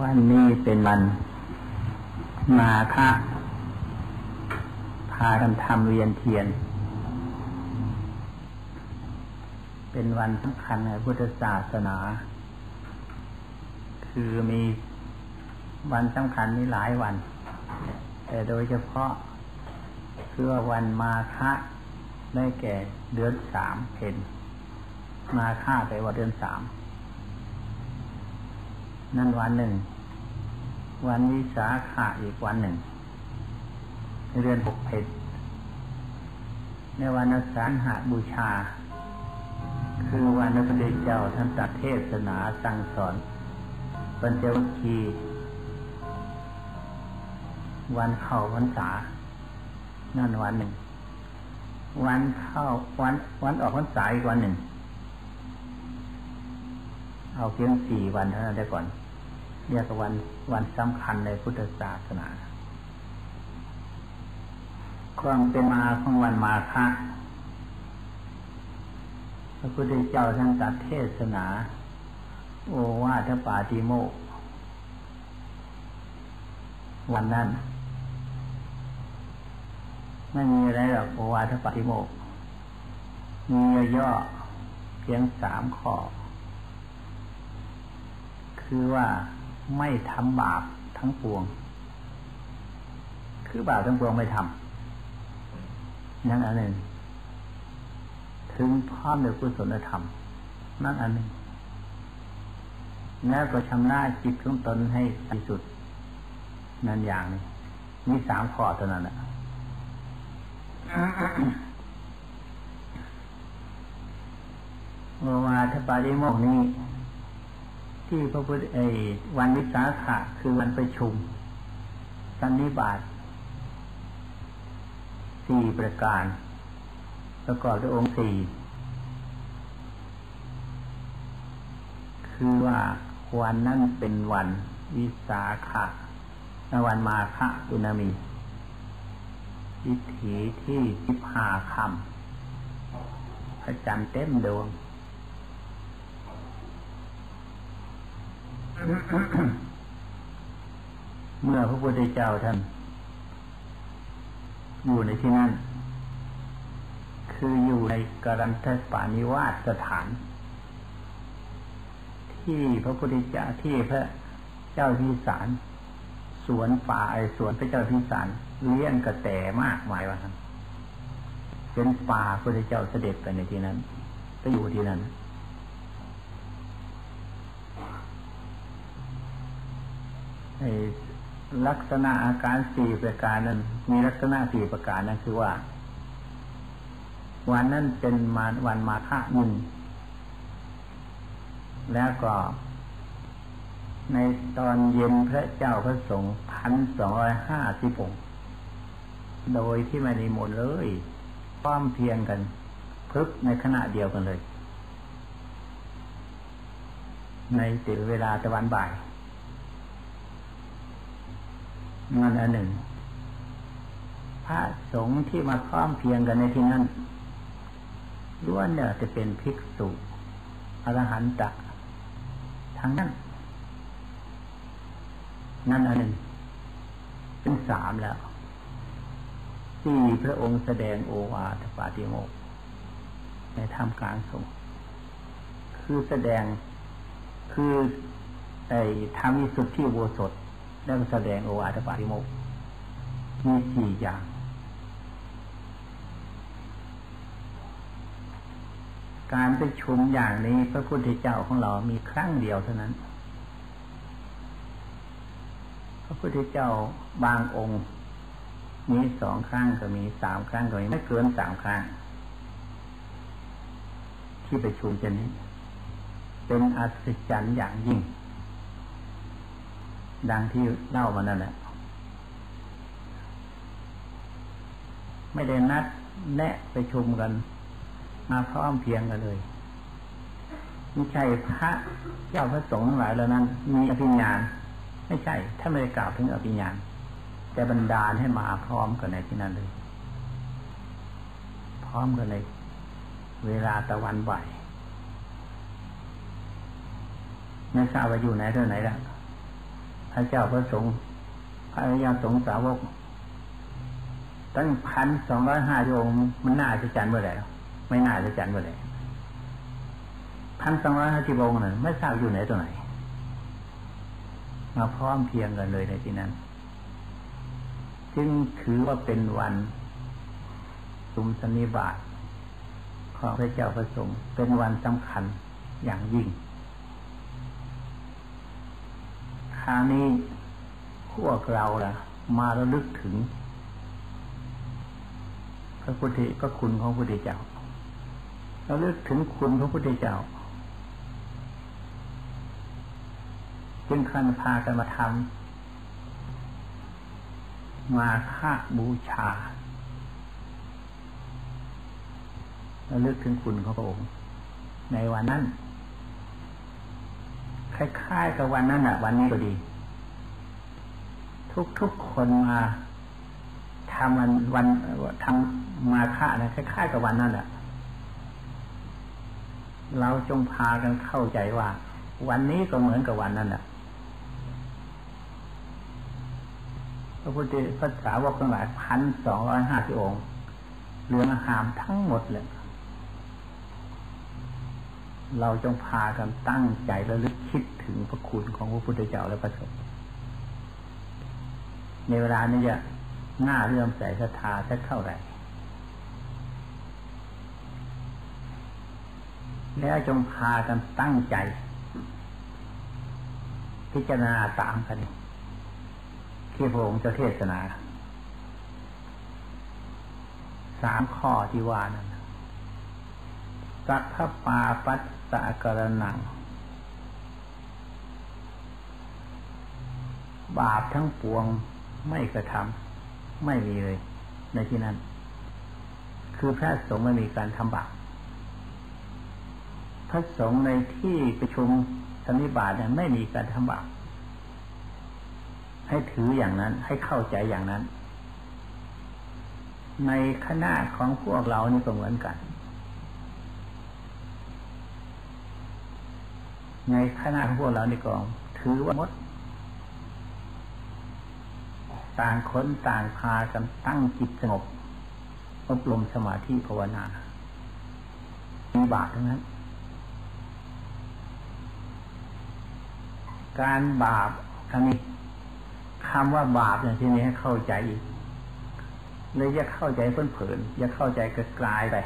วันนี้เป็นวัน มาคะพากันทำเวียนเทียน เป็นวันสำคัญในพุทธศาสนา คือมีวันสำคัญนี้หลายวัน แต่โดยเฉพาะคือว่าวันมาคะได้แก่เดือนสามเพนมาฆาไปว่าเดือนสามนั่นวันหนึ่ง วันวิสาขะอีกวันหนึ่งเดือนหกเพนในวันอสานหาบูชา คือวันพระพุทธเจ้าท่านตัดเทศนาสั่งสอนปัญจวัคคีย์วันเข้าพรรษา นั่นวันหนึ่ง วันเข้าวันวันออกพรรษาอีกวันหนึ่ง เอาเพียงสี่วันเท่านั้นได้ก่อน เรียกวันวันสำคัญในพุทธศาสนา ความเป็นมาของวันมาฆะพระพุทธเจ้าท่านตัดเทศนา โอวาทปาติโมกวันนั้น ไม่มีอะไรหรอกโอวาทปาติโมกมีย่อเพียงสามข้อ คือว่า ไม่ทำบาปทั้งปวง คือบาปทั้งปวงไม่ทำนั่นอันหนึ่ง ถึงพร้อมในกุศลธรรม นั่นอันหนึ่งแล้วก็ชำระจิตของตนให้ที่สุด นั่นอย่างนี้มีสามข้อเท่านั้นแหละเมื่อวาทปาริโมกนี้ ที่พระพุทธเอวันวิสาขะคือวันประชุม สันนิบาตสี่ประการ ประกอบด้วยองค์สี่คือว่าวันนั้นเป็นวันวิสาขะและวันมาฆะปุณมีวิถีที่สิบหาคำพระจันทร์เต็มดวง เมื่อพระพุทธเจ้าท่านอยู่ในที่นั้น คืออยู่ในกรันทปานิวาสสถาน ที่พระพุทธเจ้าที่พระเจ้าพิสารสวนป่าไอสวนพระเจ้าพิสารเลี้ยงกระแตมากมายว่าเป็นป่าพระพุทธเจ้าเสด็จไปในที่นั้นไปอยู่ที่นั้น ลักษณะอาการสี่ประการนั้น มีลักษณะสี่ประการนั้นคือว่า วันนั้นเป็นมาวันมาฆะหนึ่งแล้วก็ ในตอนเย็นพระเจ้าพระสงฆ์พันสองร้อยห้าสิบองโดยที่ไม่ได้หมดเลยพร้อมเพียงกันพึบในขณะเดียวกันเลย ในติเวลาตะวันบ่าย งานอันหนึ่ง พระสงฆ์ที่มาพร้อมเพียงกันในที่นั้นล้วนเนี่ยจะเป็นภิกษุอรหันตะทั้งนั้น นั่นอันหนึ่งเป็นสามแล้วที่พระองค์แสดงโอวาทปาติโมกในธรรมกลางสงฆ์คือแสดงคือไอ้ธรรมิสุทธิโวสถ แล้วแสดงโอวาทปาติโมกมีสี่อย่าง การประชุมอย่างนี้พระพุทธเจ้าของเรามีครั้งเดียวเท่านั้น พระพุทธเจ้าบางองค์มีสองครั้งก็มีสามครั้งก็มีไม่เกินสามครั้ง ที่ประชุมเช่นนี้ เป็นอัศจรรย์อย่างยิ่ง ดังที่เล่ามานั่นแหละไม่ได้นัดแนะไปชุมกัน มาพร้อมเพียงกันเลยไม่ใช่พระเจ้าพระสงฆ์ทั้งหลายแล้วนั้น มีอภิญญาไม่ใช่ ถ้าไม่ได้กล่าวถึงอภิญญาแต่บรรดาให้มาพร้อมกันในที่นั้นเลย พร้อมกันในเวลาตะวันบ่ายไม่ทราบว่าอยู่ไหนเท่าไหนแล้ว พระเจ้าพระสงฆ์พระอริยสงฆ์สาวก ตั้งพันสองร้อยห้าองค์มันน่าจะจันเมื่อไหร่ไม่น่าจะจันเมื่อไหร่พันสองร้อยห้าสิบองค์นั้นไม่ทราบอยู่ไหนตัวไหน มาพร้อมเพียงกันเลยในที่นั้น จึงถือว่าเป็นวันสุมสนิบาตของพระเจ้าประสงค์เป็นวันสำคัญอย่างยิ่ง คราวนี้พวกเราล่ะ มาระลึกถึง พระพุทธพระคุณของพระพุทธเจ้าเราลึกถึงคุณของพระพุทธเจ้าจึงคันพากันมาทำมาฆ่าบูชาเราลึกถึงคุณของพระองค์ ในวันนั้น คล้ายๆกับวันนั้นอะ วันนี้ก็ดี ทุกๆคนมาทำวันวันทำมาฆ่านะคล้ายๆกับวันนั้นแหละเราจงพากันเข้าใจว่า วันนี้ก็เหมือนกับวันนั้นแหละพระพุทธภาษาวกทั้งหลายพันสองร้อยห้าสิบองค์เรืองหามทั้งหมดเลย เราจงพากันตั้งใจระลึกคิดถึงพระคุณของพระพุทธเจ้าและพระสงฆ์ในเวลานี้จะหน้าเรื่อมใส่ศรัทธาจะเท่าไหร่ แล้วจงพากันตั้งใจ พิจารณาตามกัน ที่พระองค์จะเทศนาสามข้อที่ว่านั้นสัทธปาปัส สะกรนัง บาปทั้งปวงไม่กระทำไม่มีเลย ในที่นั้น คือพระสงฆ์ไม่มีการทำบาปพระสงฆ์ในที่ประชุมสนิบาตเนี่ยไม่มีการทำบาปให้ถืออย่างนั้นให้เข้าใจอย่างนั้น ในคณะของพวกเรานี่ก็เหมือนกัน ในคณะของพวกเราในกองถือว่ามด ต่างคนต่างพากันตั้งจิตสงบอบรมสมาธิภาวนามีบาปทั้งนั้น การบาปทั้งนี้คำว่าบาปอย่างที่นี้ให้เข้าใจอีกเลยอย่าเข้าใจเพื่อนเผินอย่าเข้าใจกลายไป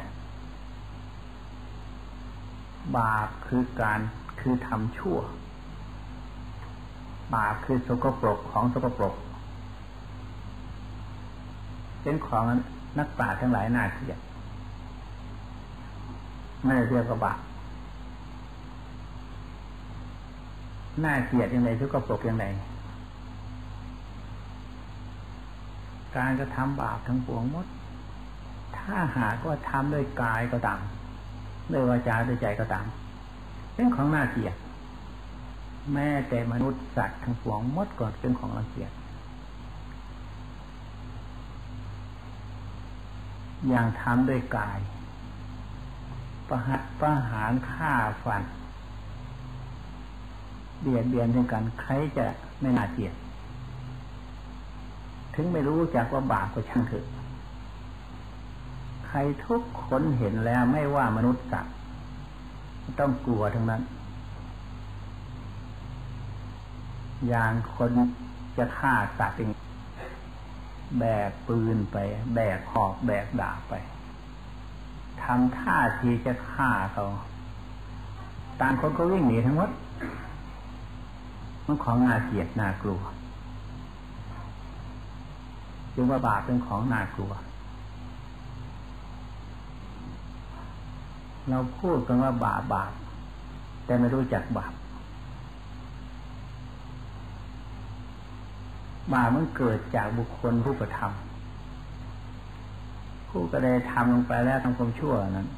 บาปคือการ คือทำชั่ว บาปคือสกปรกของสกปรก เป็นของนักปราชญ์ทั้งหลายน่าเกลียดไม่ได้เรียกว่าบาปน่าเกลียดยังไงสกปรกยังไงการจะทำบาปทั้งปวงหมด ถ้าหากว่าทำด้วยกายก็ตามด้วยวาจาด้วยใจก็ตาม เป็นของน่าเกลียดแม้แต่มนุษย์สัตว์ทั้งปวงมดก่อนเป็นของน่าเกลียดอย่างทำด้วยกาย ประหัตประหารฆ่าฟันเบียดเบียนด้วยกันใครจะไม่น่าเกลียดถึงไม่รู้จักว่าบาปก็ช่างเถอะใครทุกคนเห็นแล้วไม่ว่ามนุษย์สัตว์ ต้องกลัวทั้งนั้น อย่างคนจะฆ่าสัตว์เองแบกปืนไป แบกหอกแบกดาบไปทำท่าทีจะฆ่าเขาต่างคนก็วิ่งหนีทั้งหมดมันของน่าเกลียดน่ากลัวจึงว่าบาปเป็นของน่ากลัว เราพูดกันว่าบาปบาปแต่ไม่รู้จักบาปบาปมันเกิดจากบุคคลผู้กระทำผู้กระทำลงไปแล้วทำความชั่วนั้น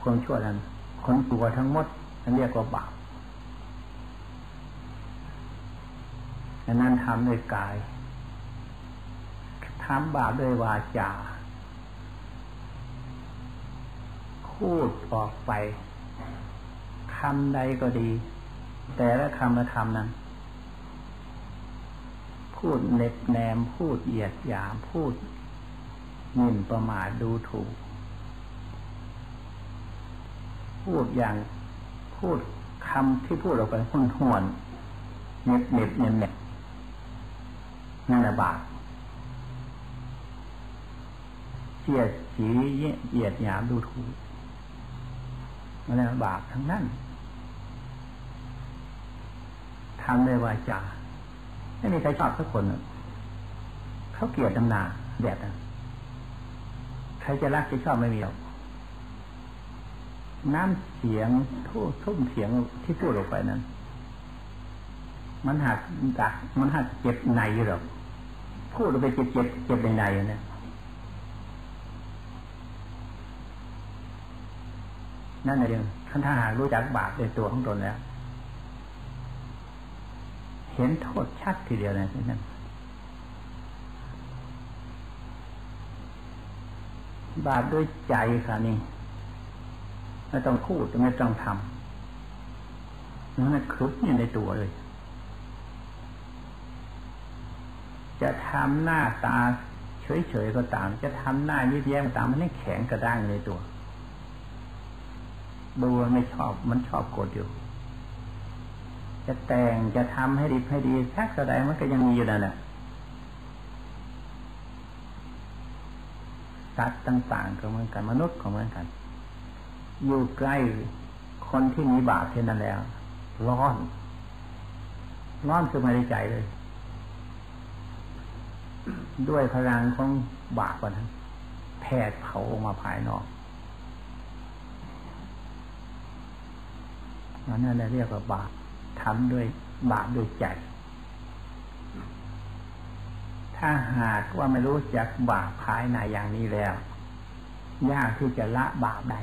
ความชั่วนั้นคนตัวทั้งหมดนั่นเรียกว่าบาปอันนั้นทำด้วยกายทำบาปด้วยวาจา พูดออกไปคำใดก็ดี แต่ละคำละคำนั้น พูดเน็บแนมพูดเหยียดหยามพูดหมิ่นประมาทดูถูก พูดอย่างพูดคำที่พูดออกไปหุ่นหวนเน็บเน็บเน็บเน็บนั่นแหละบาปเสียดสีเหยียดหยามดูถูก นั่นบาปทั้งนั้นทำด้วยวาจาไม่มีใครชอบสักคนเขาเกลียดดำนาแบบนั้นใครจะรักจะชอบไม่มีหรอกน้ำเสียงทุ่ทุ่มเสียงที่พูดออกไปนั้น มันหักดักมันหักเจ็บในหรอกพูดออกไปเจ็บเจ็บเจ็บในในเนี่ย นั่นเองท่านถ้าหากรู้จักบาปในตัวของตนแล้ว เห็นโทษชัดทีเดียวเลยนั่นบาปด้วยใจค่ะนี่ไม่ต้องพูดไม่ต้องทำนั่นคืออยู่ในตัวเลย จะทำหน้าตาเฉยๆก็ตาม จะทำหน้ายิ้มแย้มก็ตามมันไม่แข็งกระด้างในตัว ดูไม่ชอบมันชอบกดอยู่ จะแต่งจะทำให้ดีให้ดีสักแสดงมันก็ยังมีอยู่นั่นแหละสัตว์ต่างๆก็เหมือนกันมนุษย์ก็เหมือนกัน อยู่ใกล้คนที่มีบาปเช่นนั้นแล้ว ร้อน ร้อนคือไม่ได้ใจเลย ด้วยพลังของบาปวันนั้นแผดเผาออกมาภายนอก นั่นแหละเรียกว่าบาปทำด้วยบาปด้วยใจ ถ้าหากว่าไม่รู้จักบาปภายในอย่างนี้แล้ว ยากที่จะละบาปได้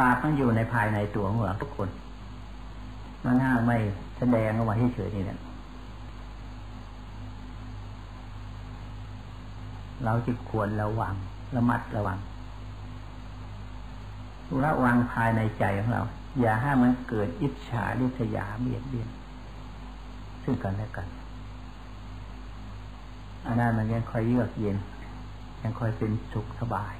บาปมันอยู่ในภายในตัวของเราทุกคน มันห้าไม่แสดงออกมาเฉยๆนี่แหละเราจึงควรระวังระมัดระวัง ระวังภายในใจของเรา อย่าให้มันเกิดอิจฉาริษยาเบียดเบียนซึ่งกันและกันอันนั้นมันยังคอยเยือกเย็น ยังคอยเป็นสุขสบาย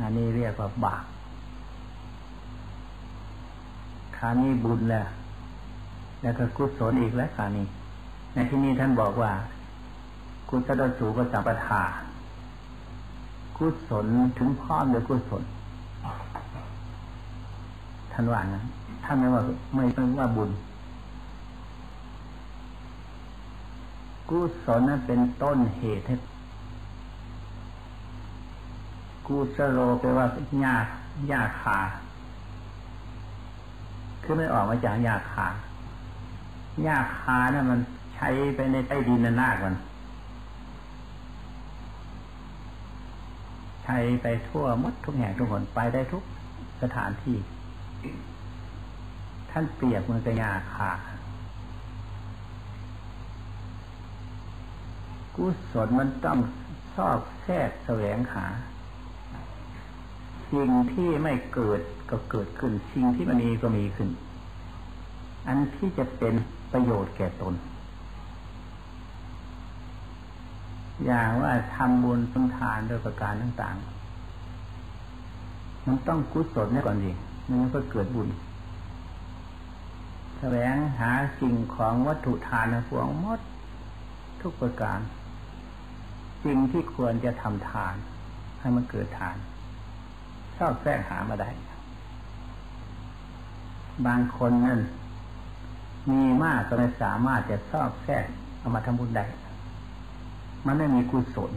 อันนี้เรียกว่าบาปคานี้บุญแล้ว แล้วก็กุศลอีกแล้วคานี้ ในที่นี้ท่านบอกว่า กุศลสูก็สัมปทา กุศลถึงพร้อมด้วยกุศลท่านว่านะท่านไม่ว่าไม่ไม่ว่าบุญ กุศลนั้นเป็นต้นเหตุให้กุศโลแปลว่าหญ้าหญ้าคาคือไม่ออกมาจากหญ้าคาหญ้าคานะ่ะมันใช้ไปในใต้ดินนานากัน ใช้ไปทั่วมดทุกแห่งทุกคนไปได้ทุกสถานที่ ท่านเปรียบมันเป็นยาขากุศลมันต้องซอกแทรกแสวงหาสิ่งที่ไม่เกิดก็เกิดขึ้นสิ่งที่มันมีก็มีขึ้น อันที่จะเป็นประโยชน์แก่ตน อย่างว่าทำบุญต้งทานโดยประการต่างๆ มันต้องกุศลเนี่ยก่อนดิมันก็เกิดบุญแสวงหาสิ่งของวัตถุทานในพวงมดทุกประการ สิ่งที่ควรจะทำทาน ให้มันเกิดทานชอบแทรกหามาได้ บางคนนั่นมีมากก็ไม่สามารถจะชอบแทรกเอามาทำบุญได้ มันไม่มีกุศล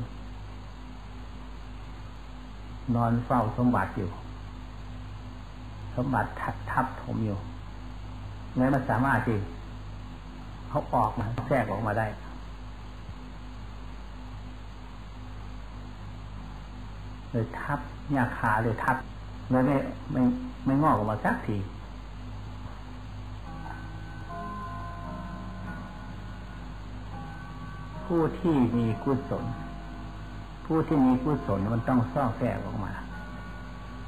นอนเฝ้าสมบัติอยู่ สมบัติทับทับถมอยู่แม้มันสามารถที่เขาออกมาแทรกออกมาได้เลยทับยาขาเลยทับเลยไม่ไม่ไม่งอกออกมาสักที ผู้ที่มีกุศล ผู้ที่มีกุศลมันต้องซ่อแฝงออกมา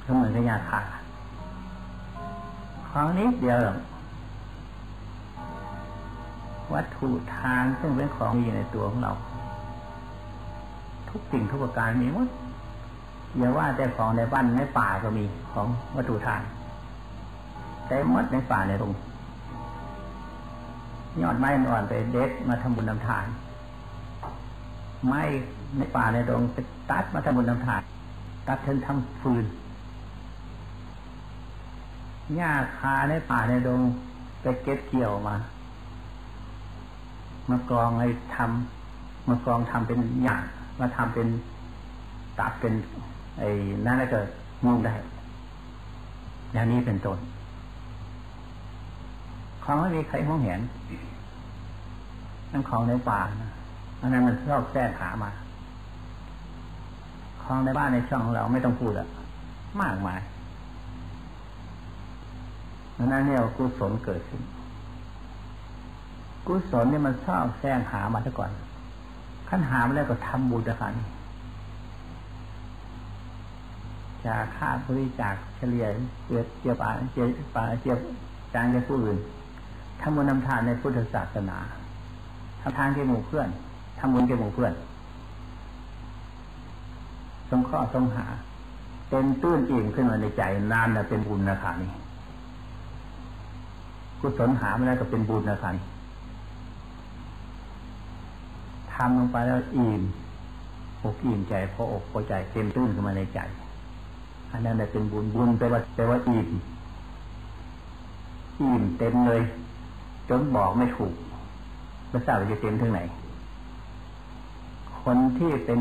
เสมือนกับยาคาของนี้เดียววัตถุทางซึ่งเป็นของมีในตัวของเรา ทุกสิ่งทุกประการมีหมดอย่าว่าแต่ของในบ้านในป่าก็มีของวัตถุทางแต่มดในป่าในตรงยอดไม้อ่อนไปเด็ดมาทำบุญนำทาน ไม้ในป่าในตรงไปตัดมาทำบุญนำทานตัดเทนทำฟืนหญ้าคาในป่าในดงไปเก็บเกี่ยวมามากรองให้ทำมากรองทำเป็นหญ้ามาทำเป็นตัดเป็น ไอ้นั่นแล้วก็มุ่งได้อย่างนี้เป็นต้นของไม่มีใครมองเห็นนั่นของในป่านะ อันนั้นมันชอบแทรกหามาของในบ้านในช่องของเราไม่ต้องพูดอะมากมายดังนั้นเนี่ยกุศลเกิดขึ้น กุศลเนี่ยมันชอบแซงหามาซะก่อนขั้นหามาแล้วก็ทำบุญกันจะค่าบริจาคเฉลี่ยเจียเจียป่าเจียป่าเจียจางแก่ผู้อื่นทำบุญนำทานในพุทธศาสนาทำทานแก่หมู่เพื่อน ทำบุญแก่หมู่เพื่อนสงข้อสงหา เป็นตื้นอิ่มขึ้นมาในใจนานแต่เป็นบุญนะคะนี่กุศลหาไม่ได้ก็เป็นบุญนะคะนี่ทำลงไปแล้วอิ่มอกอิ่มใจพออกพอใจเต็มตื้นขึ้นมาในใจอันนั้นแหละเป็นบุญบุญแปลว่าแปลว่าอิ่มอิ่มเต็มเลยจนบอกไม่ถูกไม่ทราบว่าจะเต็มถึงไหน คนที่เป็น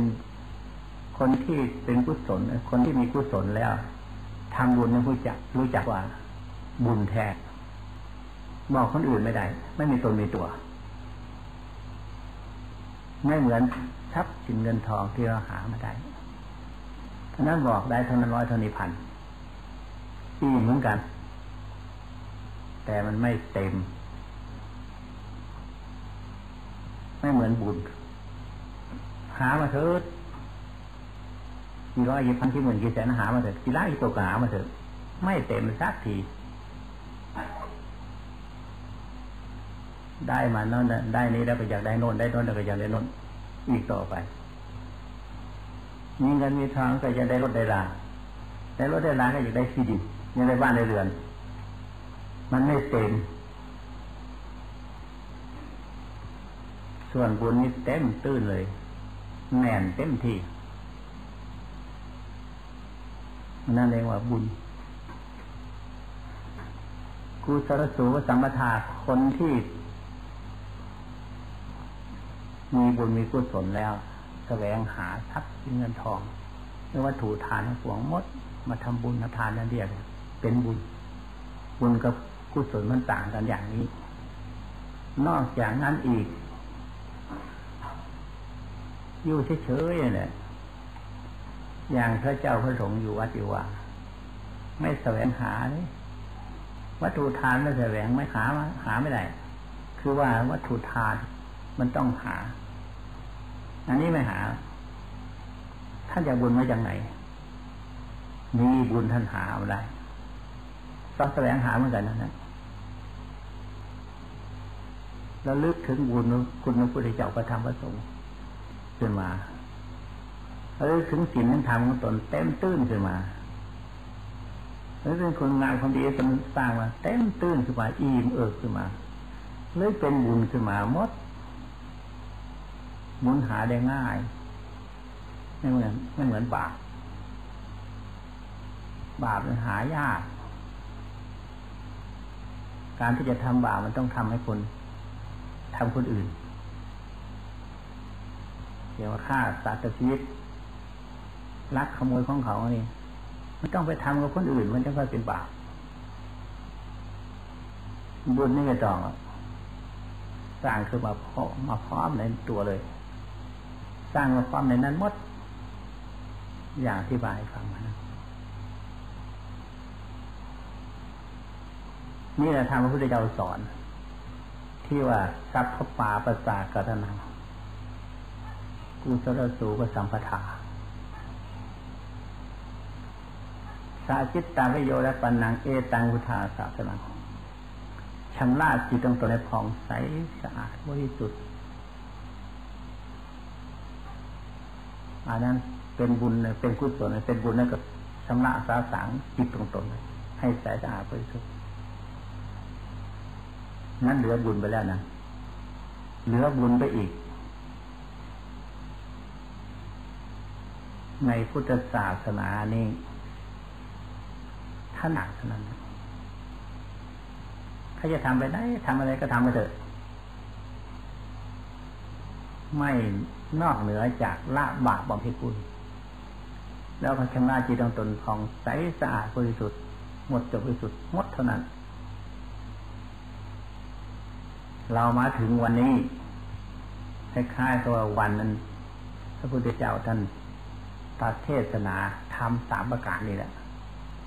คนที่เป็นกุศลคนที่มีกุศลแล้วทำบุญเนี่ยรู้จักรู้จักว่า บุญแท้บอกคนอื่นไม่ได้ ไม่มีตนมีตัว ไม่เหมือนทรัพย์สินเงินทองที่เราหามาได้ท่านั้นบอกได้เท่านั้นร้อยเท่านี้พันอีเหมือนกัน แต่มันไม่เต็ม ไม่เหมือนบุญ หามาเถิดกี่ร้อยกี่พันกี่หมื่นกี่แสนหามาเถิดกี่ล้านกี่ตัวก็หามาเถิดไม่เต็มสักที ได้มาโน่นได้นี้แล้วก็อยากได้โน่นได้โน่นแล้วก็อยากได้โน่นอีกต่อไปมีเงินมีทองก็อยากได้รถได้ลาได้รถได้ลาก็อยากได้ที่ดินอยากได้บ้านได้เรือน มันไม่เต็มส่วนบุญนี่เต็มตื้นเลย แน่นเต็มที่นั่นเรียกว่าบุญกุศลสูสัมปทาคนที่ มีบุญมีกุศลแล้วแสวงหาทรัพย์เงินทองไม่ว่าถูทานหวงมด มาทำบุญทานนั่นเรียกเป็นบุญ บุญกับกุศลมันต่างกันอย่างนี้ นอกจากนั้นอีก อยู่เฉยๆเนี่ยอย่างพระเจ้าพระสงฆ์อยู่วัดอยู่ว่า ไม่แสวงหาเลยวัตถุทานไม่แสวงไม่หาหาไม่ได้ คือว่าวัตถุทานมันต้องหา อันนี้ไม่หา ท่านจะบุญมาจากไหนมีบุญท่านหามาได้ต้องแสวงหาเหมือนกันนะแล้วลึกถึงบุญคุณพระพุทธเจ้าประธรรมประสงค์ ขึ้นมาแล้วถึงศีลนั้นทำของตนเต็มตื้นขึ้นมาแล้วเป็นคนงานความดีสสร้างมาเต็มตื้นขึ้นมาอิ่มเอิบขึ้นมาเลยเป็นบุญขึ้นมาหมดบุญหาได้ง่ายไม่เหมือนไม่เหมือนบาปบาปมันหายาก การที่จะทำบาปมันต้องทำให้คนทำคนอื่น เกี่ยวกับฆ่าสัตว์ชีวิตลักขโมยของเขานี่มันต้องไปทำกับคนอื่น มันจะค่อยเป็นบาปบุญนี่ไม่ต้องสร้างคือมาพอมาพร้อมในตัวเลย สร้างมาพร้อมในนั้นหมด อย่างอธิบายฟังนะนี่แหละธรรมพระพุทธเจ้าสอน ที่ว่าทรัพย์พปาประสากัตนัง กุศลสูกสัมปทาสาจิตตาวิโยและปัญญังเอตังพุทธาสาสนังชำระจิตตรงตัวในผ่องใสสะอาดบริสุทธิ์อันนั้นเป็นบุญเป็นกุศลเป็นบุญนั่นกับชำระสาสางจิตตรงตนให้ใสสะอาดบริสุทธิ์นั้นเหลือบุญไปแล้วนะเหลือบุญไปอีก ในพุทธศาสนานี่ถนัดเท่านั้นถ้าจะทำไปได้ทำอะไรก็ทำไปเถอะ ไม่นอกเหนือจากละบาปบำเพ็ญบุญแล้วก็ชำระจิตตรงตนของใสสะอาดบริสุทธิ์หมดจบบริสุทธิ์หมดเท่านั้น เรามาถึงวันนี้คล้ายๆกับวันนั้น พระพุทธเจ้าท่าน ตัดเทศนาทำสามประการนี่แหละ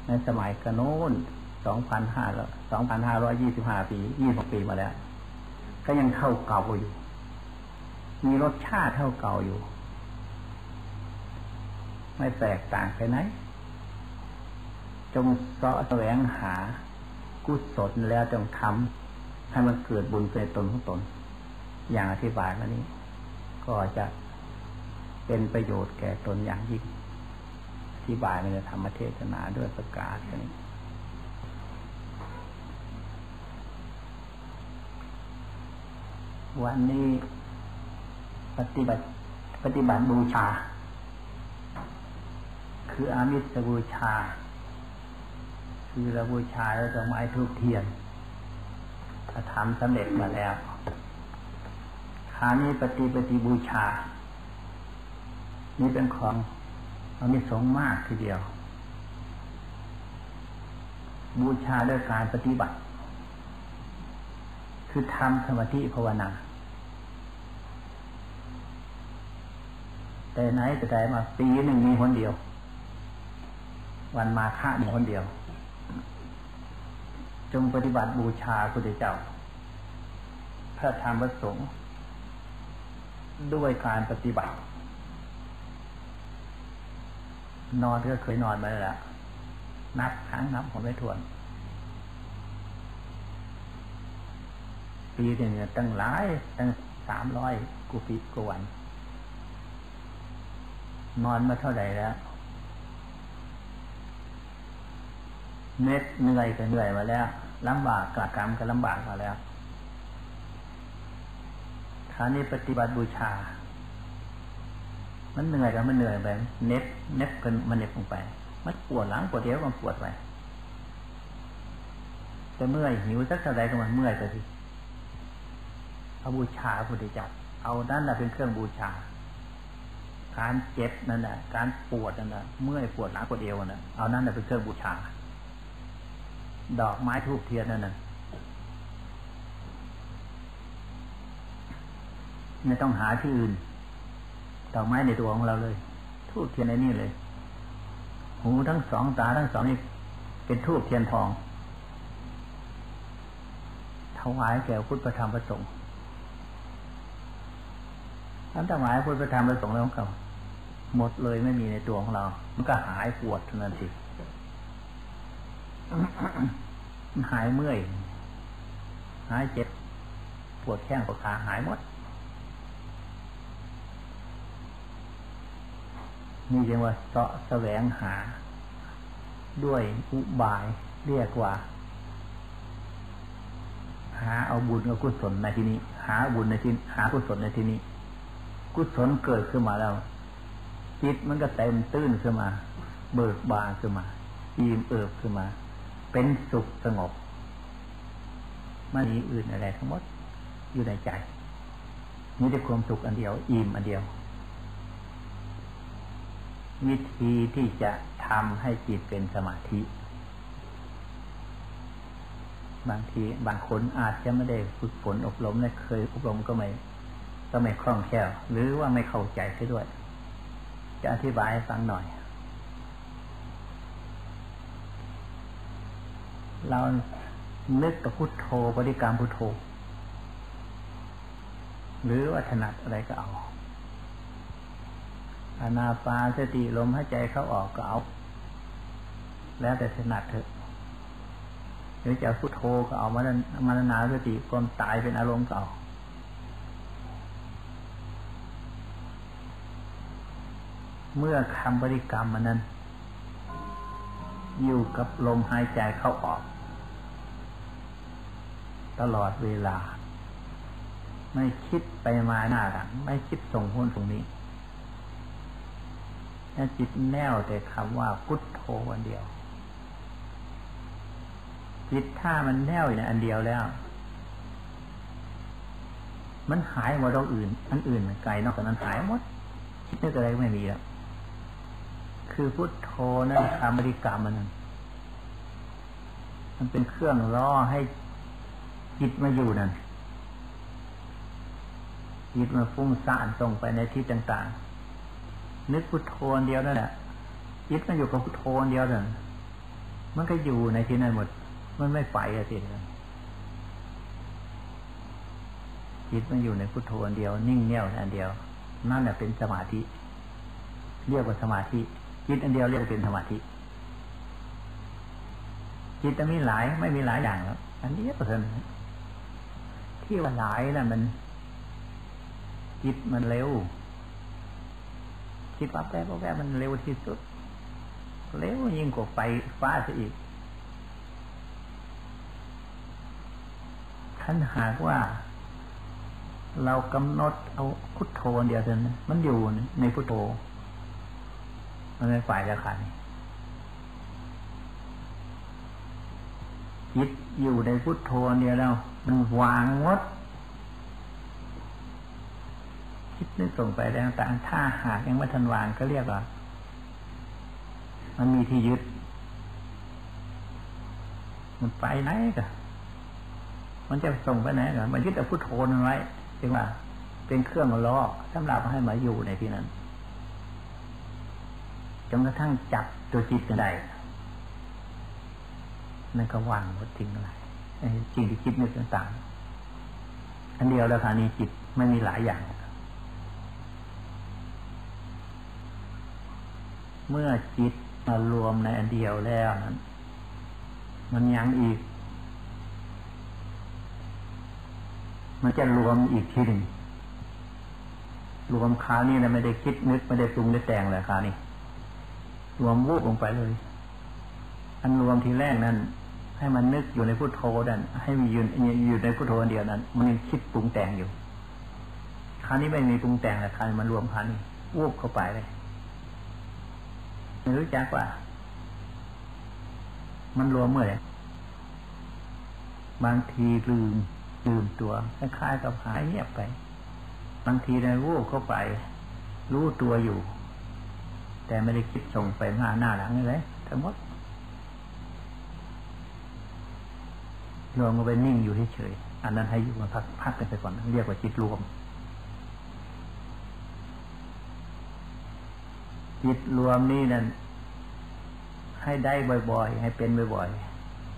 ในสมัยกระโน้นสองพันห้าสองพันห้าร้อยี่สิบห้าปียี่สิบปีมาแล้ว ก็ยังเท่าเก่าอยู่ มีรสชาติเท่าเก่าอยู่ ไม่แตกต่างไปไหน จงเสาะแสวงหา กุศลแล้วจงทำให้มันเกิดบุญเป็นตนของตน อย่างอธิบายมานี้ ก็จะ เป็นประโยชน์แก่ตนอย่างยิ่งอธิบายในธรรมเทศนาด้วยประกาศนี้วันนี้ปฏิบัติปฏิบัติบูชา คืออามิสบูชา คือเราบูชาแล้วจะไม้ทุกเทียนถ้าทำสำเร็จมาแล้วคานี้ปฏิปฏิบูชา นี่เป็นของอานิสงส์มากทีเดียว บูชาด้วยการปฏิบัติ คือทำสมาธิภาวนา แต่ไหนแต่ใดมาปีหนึ่งมีคนเดียว วันมาฆะมีคนเดียว จงปฏิบัติบูชาพระเจ้า พระธรรมประสงค์ด้วยการปฏิบัติ นอนก็เคยนอนมาแล้วนับครั้งนับผมไม่ทวน ปีหนึ่งตั้งหลายตั้งสามร้อยกูปีกวน นอนมาเท่าไหร่แล้วเน็ดเหนื่อยก็เหนื่อยมาแล้วลำบากกากรรมก็ลำบากมาแล้วคราวนี้ปฏิบัติบูชา มันเหนื่อยก็มันเหนื่อยไปเน็บเน็บกันมันเน็บลงไป มันปวดหลังปวดเดียวมันปวดไปจะเมื่อยหิวสักเท่าไรก็มันเมื่อยไปทีพระบูชาพระพุทธเจ้าเอานั่นแหละเป็นเครื่องบูชา การเจ็บนั่นแหละการปวดนั่นแหละเมื่อยปวดหลังปวดเอวนั่นเอานั่นแหละเป็นเครื่องบูชา ดอกไม้ธูปเทียนนั่นน่ะไม่ต้องหาที่อื่น ดอกไม้ในตัวของเราเลยธูปเทียนในนี่เลย หูทั้งสองตาทั้งสองนี่เป็นธูปเทียนทองถวายแก่พุทธธรรมประสงค์ท่านถวายพุทธธรรมประสงค์แล้วก็หมดเลยไม่มีในตัวของเรา มันก็หายปวดทันทีหายเมื่อย หายเจ็บ ปวดแข้งปวดขาหายหมด นี่เรียกว่าเสาะแสวงหา ด้วยอุบายเรียกว่า หาเอาบุญเอากุศลในที่นี้ หาบุญในที่หากุศลในที่นี้ กุศลเกิดขึ้นมาแล้วจิตมันก็เต็มตื้นขึ้นมา เบิกบานขึ้นมาอิ่มเอิบขึ้นมา เป็นสุขสงบไม่มีอื่นอะไรทั้งหมดอยู่ในใจมีแต่ความสุขอันเดียว อิ่มอันเดียว วิธีที่จะทำให้จิตเป็นสมาธิ บางทีบางคนอาจจะไม่ได้ฝึกฝนอบรมเลยเคยอบรมก็ไม่ ก็ไม่คล่องแคล่ว หรือว่าไม่เข้าใจใช่ด้วย จะอธิบายให้ฟังหน่อย เรานึกกับพุทโธบริกรรมพุทโธ หรือว่าถนัดอะไรก็เอา อานาปาสติลมหายใจเข้าออกก็เอา แล้วแต่ถนัดเถอะหรือจะพุทโธก็เอามามานาสติความตายเป็นอารมณ์เก่าเมื่อคำบริกรรมมันนั้น อยู่กับลมหายใจเข้าออก ตลอดเวลา ไม่คิดไปมาหน้าหลัง ไม่คิดส่งพ้นตรงนี้ ถ้าจิตแน่วแต่คำว่าพุทโธวันเดียว จิตถ้ามันแน่วอย่างอันเดียวแล้ว มันหายหมดเราอื่น อันอื่นไกลนอกจากนั้นหายหมดคิดนึกอะไรไม่มีแล้วคือพุทโธนั่นคำบริกรรมมันมันเป็นเครื่องล่อให้จิตมาอยู่นั่นจิตมาฟุ้งซ่านส่งไปในที่ต่าง นึกพุทโธเดียวนั่นแหละจิตมันอยู่กับพุทโธเดียวนั่นมันก็อยู่ในที่นั้นหมด มันไม่ไปอะสิจิตมันอยู่ในพุทโธเดียว นิ่งแน่วอันเดียว นั่นแหละเป็นสมาธิ เรียกว่าสมาธิ จิตอันเดียวเรียกเป็นสมาธิ จิตจะมีหลายไม่มีหลายอย่างแล้วอันนี้เปอร์เซ็นต์ที่ว่าหลายนั่นมัน จิตมันเร็ว คิดว่าแป๊บแป๊บมันเร็วที่สุด เร็วยิ่งกว่าไฟฟ้าซะอีกขันหากว่า เรากำหนดเอาพุทโธเดียวเท่านั้นมันอยู่ในพุทโธ มันไม่ฝ่ายละขันจิตอยู่ในพุทโธเดียวแล้วมันวางงด คิดนึกส่งไปแล้วต่างถ้าหากยังไม่ทันวางก็เรียกว่า มันมีที่ยึด มันไปไหนกันมันจะส่งไปไหนกันมันยึดแต่พุทโธนั่นไว้จึงว่า เป็นเครื่องล้อสำหรับให้มาอยู่ในที่นั้นจนกระทั่งจับตัวจิตกันได้นั่นก็วางหมดทิ้งอะไรจริงที่คิดนึกต่างๆอันเดียวแล้วค่ะนี้จิตไม่มีหลายอย่าง เมื่อจิตมารวมในอันเดียวแล้วนั้น มันยังอีก มันจะรวมอีกทีหนึ่งรวมครานี้นะไม่ได้คิดนึกไม่ได้ปรุงได้แต่งเลยครานี้รวมวูบลงไปเลย อันรวมทีแรกนั้น ให้มันนึกอยู่ในพุทโธดันให้มียืนอยู่ในพุทโธเดียวนั้น มันยังคิดปรุงแต่งอยู่ครานี้ไม่มีปรุงแต่งแล้วครานี้มันรวมพันวูบเข้าไปเลย ไม่รู้จักว่า มันรวมเมื่อไหร่บางทีลืมลืมตัวคล้ายๆกับหายเงียบไป บางทีในวูบเข้าไป รู้ตัวอยู่ แต่ไม่ได้คิดส่งไปหน้าหน้าหลังเลยทั้งหมดรวมก็ไปนิ่งอยู่เฉยอันนั้นให้อยู่มาพักพักกันไปก่อนเรียกว่าจิตรวม จิตรวมนี่นั่นให้ได้บ่อย ๆ ให้เป็นบ่อย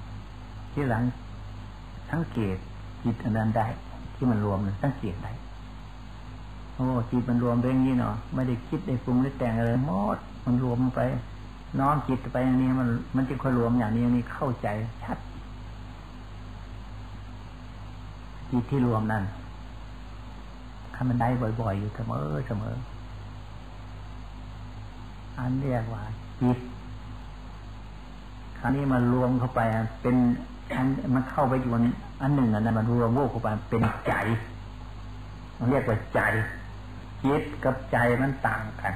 ๆที่หลังสังเกตจิตอันนั้นได้ ที่มันรวมนั้นสังเกตได้โอ้จิตมันรวมเป็นอย่างนี้เนาะไม่ได้คิดได้ปรุงได้แต่งอะไรหมดมันรวมไป น้อมจิตไปอย่างนี้มัน มันจะค่อยรวมอย่างนี้อย่างนี้เข้าใจชัดจิตที่รวมนั้นถ้ามันได้บ่อย ๆ อยู่เสมอเสมอ อันเรียกว่าจิตคราวนี้มันรวมเข้าไปเป็นอันมันเข้าไปอยู่อันหนึ่งอันนั้นมันรวมโวกเข้าไปเป็นใจมันเรียกว่าใจจิตกับใจมันต่างกัน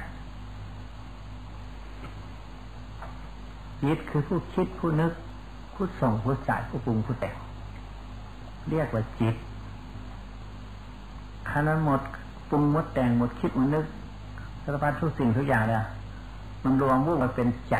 จิตคือผู้คิดผู้นึก ผู้ส่งผู้จ่ายผู้ปรุงผู้แต่งเรียกว่าจิตขณะหมดปรุงหมดแต่งหมดคิดหมดนึกสารพัดทุกสิ่งทุกอย่างเลย มันรวมวูบมาเป็นใจ